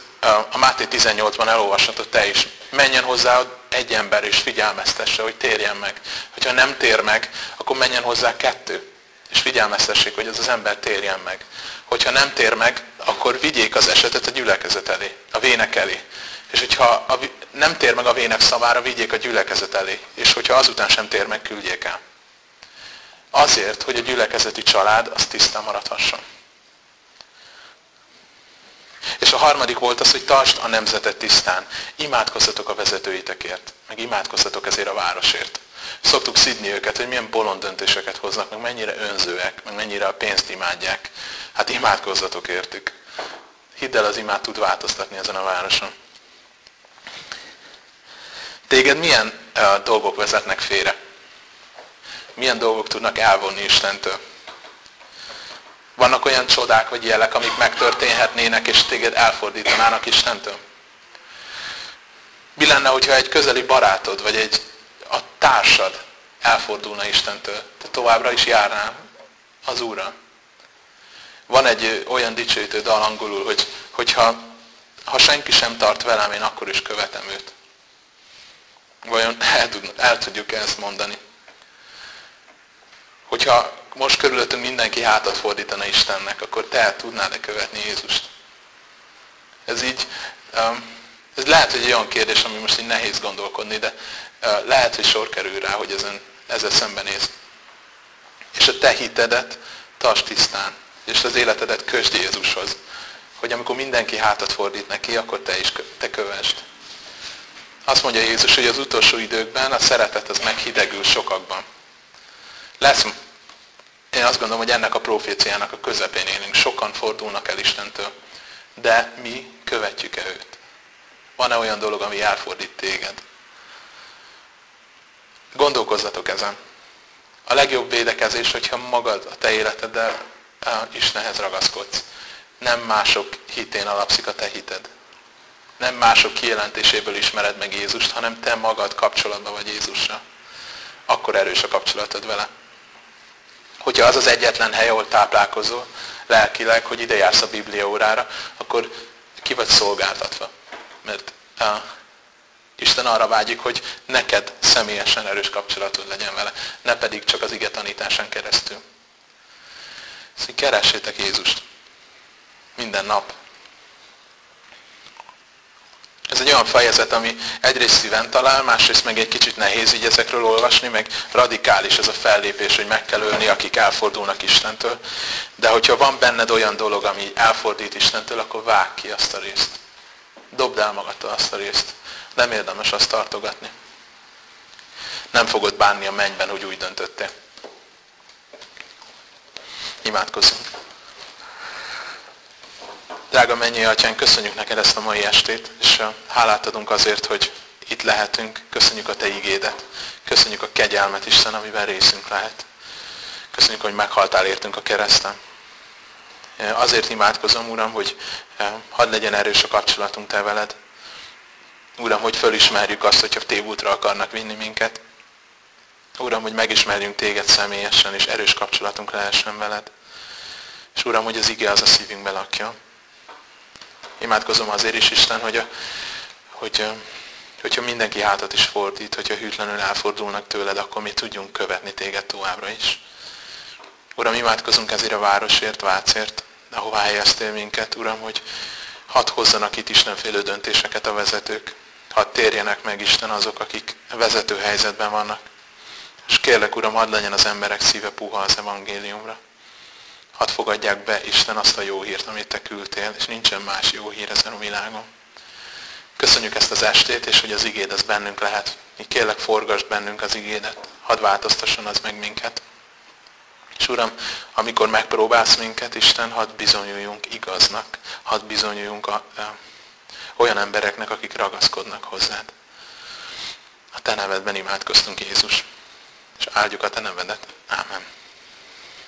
a Máté 18-ban elolvashatod te is. Menjen hozzá egy ember és figyelmeztesse, hogy térjen meg. Hogyha nem tér meg, akkor menjen hozzá kettő. És figyelmeztessék, hogy ez az ember térjen meg. Hogyha nem tér meg, akkor vigyék az esetet a gyülekezet elé, a vének elé. És hogyha nem tér meg a vének szavára, vigyék a gyülekezet elé. És hogyha azután sem tér meg, küldjék el. Azért, hogy a gyülekezeti család az tisztán maradhasson. És a harmadik volt az, hogy tartsd a nemzetet tisztán. Imádkozzatok a vezetőitekért, meg imádkozzatok ezért a városért. Szoktuk szidni őket, hogy milyen bolond döntéseket hoznak, meg mennyire önzőek, meg mennyire a pénzt imádják. Hát imádkozzatok értük. Hidd el, az imád tud változtatni ezen a városon. Téged milyen uh, dolgok vezetnek félre? Milyen dolgok tudnak elvonni Istentől? Vannak olyan csodák vagy jelek, amik megtörténhetnének, és téged elfordítanának Istentől? Mi lenne, hogyha egy közeli barátod, vagy egy a társad elfordulna Istentől? Te továbbra is járnál az Úrra. Van egy olyan dicsőítő dal angolul, hogy hogyha ha senki sem tart velem, én akkor is követem őt. Vajon el, tud, el tudjuk -e ezt mondani? Hogyha most körülöttünk mindenki hátat fordítana Istennek, akkor te tudnád-e követni Jézust? Ez így, um, ez lehet, hogy olyan kérdés, ami most így nehéz gondolkodni, de uh, lehet, hogy sor kerül rá, hogy ezen, ezzel szembenéz. És a te hitedet tartsd tisztán, és az életedet kösd Jézushoz. Hogy amikor mindenki hátat fordít neki, akkor te is te kövesd. Azt mondja Jézus, hogy az utolsó időkben a szeretet az meghidegül sokakban. Lesz én azt gondolom, hogy ennek a proféciának a közepén élünk. Sokan fordulnak el Istentől. De mi követjük-e őt? Van-e olyan dolog, ami elfordít téged? Gondolkozzatok ezen. A legjobb védekezés, hogyha magad a te életeddel Istenhez ragaszkodsz. Nem mások hitén alapszik a te hited. Nem mások kijelentéséből ismered meg Jézust, hanem te magad kapcsolatban vagy Jézusra. Akkor erős a kapcsolatod vele hogyha az az egyetlen hely, ahol táplálkozol lelkileg, hogy ide jársz a Biblia órára, akkor ki vagy szolgáltatva. Mert uh, Isten arra vágyik, hogy neked személyesen erős kapcsolatod legyen vele, ne pedig csak az ige tanításán keresztül. Szóval keressétek Jézust. Minden nap. Ez egy olyan fejezet, ami egyrészt szíven talál, másrészt meg egy kicsit nehéz így ezekről olvasni, meg radikális ez a fellépés, hogy meg kell ölni, akik elfordulnak Istentől. De hogyha van benned olyan dolog, ami elfordít Istentől, akkor vág ki azt a részt. Dobd el magadtól azt a részt. Nem érdemes azt tartogatni. Nem fogod bánni a mennyben, hogy úgy döntöttél. Imádkozzunk. Drága mennyi atyán, köszönjük neked ezt a mai estét, és hálát adunk azért, hogy itt lehetünk. Köszönjük a Te igédet. Köszönjük a kegyelmet, Isten, amiben részünk lehet. Köszönjük, hogy meghaltál értünk a kereszten. Azért imádkozom, Uram, hogy hadd legyen erős a kapcsolatunk Te veled. Uram, hogy fölismerjük azt, hogyha tévútra akarnak vinni minket. Uram, hogy megismerjünk Téged személyesen, és erős kapcsolatunk lehessen veled. És Uram, hogy az ige az a szívünkbe lakja. Imádkozom azért is, Isten, hogy, a, hogy hogyha mindenki hátat is fordít, hogyha hűtlenül elfordulnak tőled, akkor mi tudjunk követni téged továbbra is. Uram, imádkozunk ezért a városért, Vácért, ahová helyeztél minket, Uram, hogy hadd hozzanak itt Istenfélő döntéseket a vezetők, hadd térjenek meg Isten azok, akik vezető helyzetben vannak. És kérlek, Uram, hadd legyen az emberek szíve puha az evangéliumra hadd fogadják be Isten azt a jó hírt, amit te küldtél, és nincsen más jó hír ezen a világon. Köszönjük ezt az estét, és hogy az igéd az bennünk lehet. Így kérlek, forgasd bennünk az igédet. Hadd változtasson az meg minket. És Uram, amikor megpróbálsz minket, Isten, hadd bizonyuljunk igaznak. Hadd bizonyuljunk a, a, olyan embereknek, akik ragaszkodnak hozzád. A Te nevedben imádkoztunk, Jézus. És áldjuk a Te nevedet. Ámen.